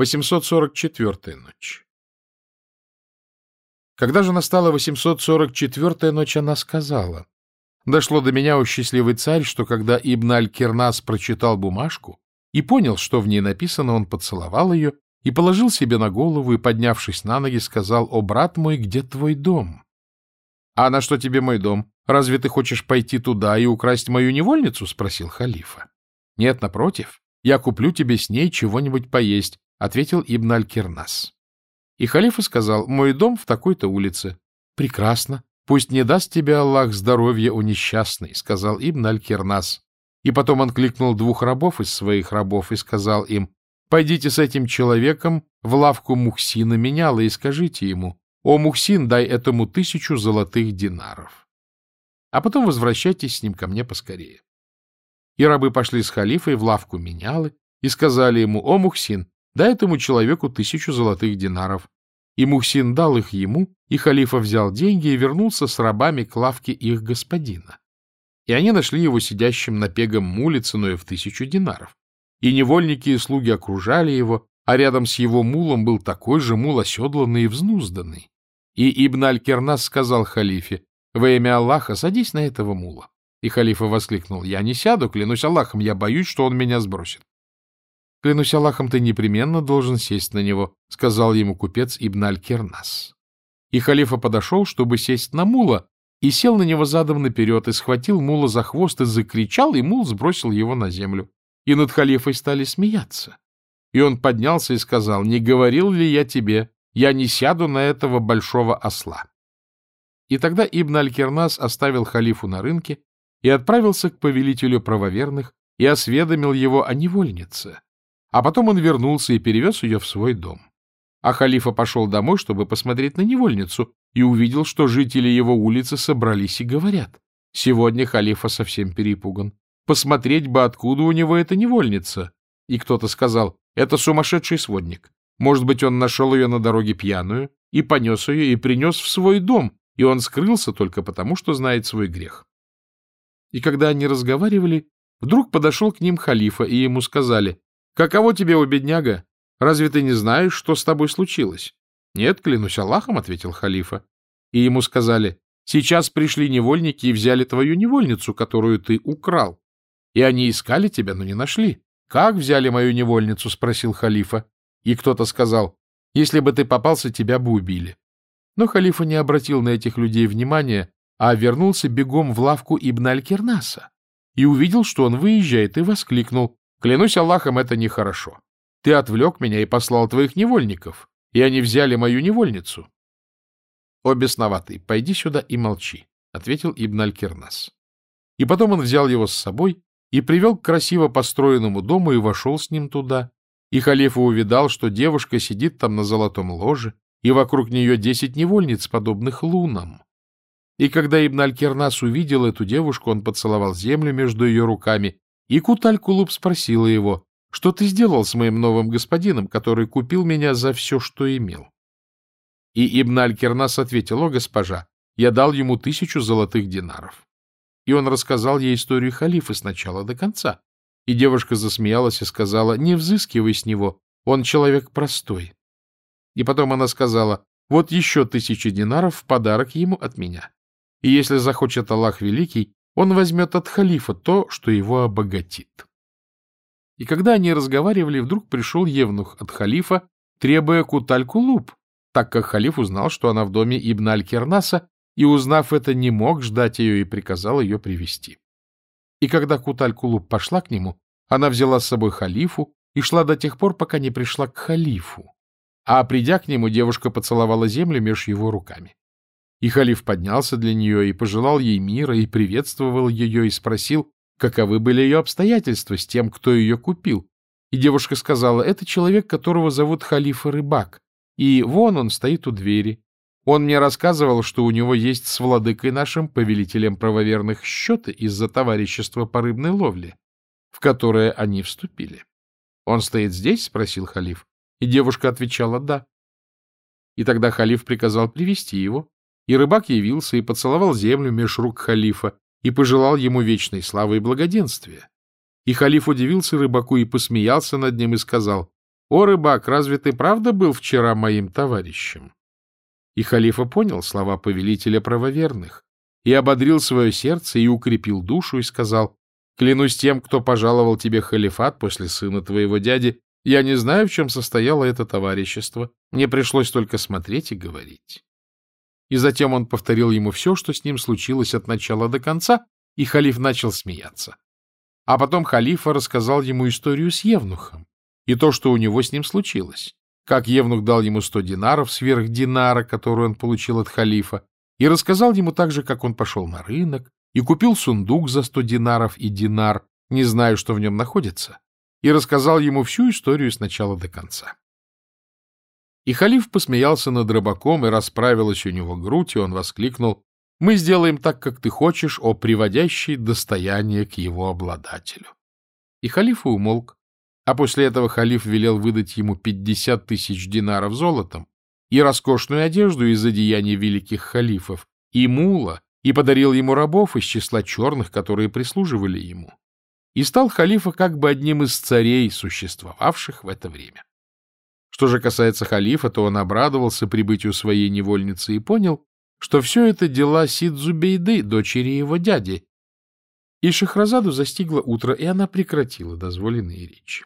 844-я ночь. Когда же настала 844-я ночь, она сказала, «Дошло до меня, о счастливый царь, что когда Ибн Аль-Кирнас прочитал бумажку и понял, что в ней написано, он поцеловал ее и положил себе на голову и, поднявшись на ноги, сказал, «О, брат мой, где твой дом?» «А на что тебе мой дом? Разве ты хочешь пойти туда и украсть мою невольницу?» — спросил халифа. «Нет, напротив, я куплю тебе с ней чего-нибудь поесть, ответил Ибн Аль-Кирнас. И халифа сказал, мой дом в такой-то улице. Прекрасно. Пусть не даст тебе Аллах здоровья, у несчастный, сказал Ибн Аль-Кирнас. И потом он кликнул двух рабов из своих рабов и сказал им, пойдите с этим человеком в лавку Мухсина меняла и скажите ему, о, Мухсин, дай этому тысячу золотых динаров. А потом возвращайтесь с ним ко мне поскорее. И рабы пошли с халифой в лавку менялы и сказали ему, о, Мухсин, Дай этому человеку тысячу золотых динаров. И Мухсин дал их ему, и халифа взял деньги и вернулся с рабами к лавке их господина. И они нашли его сидящим на пегом муле ценой в тысячу динаров. И невольники и слуги окружали его, а рядом с его мулом был такой же мул оседланный и взнузданный. И Ибн Аль-Кернас сказал халифе, «Во имя Аллаха садись на этого мула». И халифа воскликнул, «Я не сяду, клянусь Аллахом, я боюсь, что он меня сбросит». — Клянусь Аллахом, ты непременно должен сесть на него, — сказал ему купец Ибн Аль-Кернас. И халифа подошел, чтобы сесть на мула, и сел на него задом наперед, и схватил мула за хвост, и закричал, и мул сбросил его на землю. И над халифой стали смеяться. И он поднялся и сказал, «Не говорил ли я тебе, я не сяду на этого большого осла?» И тогда Ибн Аль-Кернас оставил халифу на рынке и отправился к повелителю правоверных и осведомил его о невольнице, а потом он вернулся и перевез ее в свой дом. А халифа пошел домой, чтобы посмотреть на невольницу, и увидел, что жители его улицы собрались и говорят. Сегодня халифа совсем перепуган. Посмотреть бы, откуда у него эта невольница. И кто-то сказал, это сумасшедший сводник. Может быть, он нашел ее на дороге пьяную и понес ее и принес в свой дом, и он скрылся только потому, что знает свой грех. И когда они разговаривали, вдруг подошел к ним халифа, и ему сказали, Каково тебе, о бедняга? Разве ты не знаешь, что с тобой случилось? — Нет, клянусь Аллахом, — ответил халифа. И ему сказали, — сейчас пришли невольники и взяли твою невольницу, которую ты украл. И они искали тебя, но не нашли. — Как взяли мою невольницу? — спросил халифа. И кто-то сказал, — если бы ты попался, тебя бы убили. Но халифа не обратил на этих людей внимания, а вернулся бегом в лавку Ибн Аль-Кернаса и увидел, что он выезжает, и воскликнул, Клянусь Аллахом, это нехорошо. Ты отвлек меня и послал твоих невольников, и они взяли мою невольницу. — О, бесноватый, пойди сюда и молчи, — ответил Ибн Аль-Кирнас. И потом он взял его с собой и привел к красиво построенному дому и вошел с ним туда. И халифа увидал, что девушка сидит там на золотом ложе, и вокруг нее десять невольниц, подобных лунам. И когда Ибн Аль-Кернас увидел эту девушку, он поцеловал землю между ее руками и Куталь-Кулуб спросила его, что ты сделал с моим новым господином, который купил меня за все, что имел? И Ибн Аль-Кернас ответил, о, госпожа, я дал ему тысячу золотых динаров. И он рассказал ей историю халифа с начала до конца. И девушка засмеялась и сказала, не взыскивай с него, он человек простой. И потом она сказала, вот еще тысячи динаров в подарок ему от меня. И если захочет Аллах Великий, он возьмет от халифа то, что его обогатит. И когда они разговаривали, вдруг пришел евнух от халифа, требуя Куталь-Кулуб, так как халиф узнал, что она в доме Ибн Аль-Кернаса, и, узнав это, не мог ждать ее и приказал ее привести. И когда Куталь-Кулуб пошла к нему, она взяла с собой халифу и шла до тех пор, пока не пришла к халифу. А придя к нему, девушка поцеловала землю меж его руками. И халиф поднялся для нее и пожелал ей мира, и приветствовал ее, и спросил, каковы были ее обстоятельства с тем, кто ее купил. И девушка сказала, это человек, которого зовут халифа Рыбак, и вон он стоит у двери. Он мне рассказывал, что у него есть с владыкой нашим, повелителем правоверных, счеты из-за товарищества по рыбной ловле, в которое они вступили. — Он стоит здесь? — спросил халиф. И девушка отвечала «да». И тогда халиф приказал привести его, и рыбак явился и поцеловал землю меж рук халифа и пожелал ему вечной славы и благоденствия. И халиф удивился рыбаку и посмеялся над ним и сказал, «О, рыбак, разве ты правда был вчера моим товарищем?» И халифа понял слова повелителя правоверных, и ободрил свое сердце, и укрепил душу, и сказал, «Клянусь тем, кто пожаловал тебе халифат после сына твоего дяди, я не знаю, в чем состояло это товарищество. Мне пришлось только смотреть и говорить». И затем он повторил ему все, что с ним случилось от начала до конца, и халиф начал смеяться. А потом халифа рассказал ему историю с Евнухом и то, что у него с ним случилось, как Евнух дал ему сто динаров сверх динара, который он получил от халифа, и рассказал ему также, как он пошел на рынок и купил сундук за сто динаров и динар, не зная, что в нем находится, и рассказал ему всю историю с начала до конца. И халиф посмеялся над рыбаком, и расправилась у него грудь, и он воскликнул, «Мы сделаем так, как ты хочешь, о приводящей достояние к его обладателю». И халиф умолк, а после этого халиф велел выдать ему пятьдесят тысяч динаров золотом, и роскошную одежду из одеяний великих халифов, и мула, и подарил ему рабов из числа черных, которые прислуживали ему. И стал халифа как бы одним из царей, существовавших в это время. Что же касается халифа, то он обрадовался прибытию своей невольницы и понял, что все это дела Сидзубейды, дочери его дяди. И Шахразаду застигло утро, и она прекратила дозволенные речи.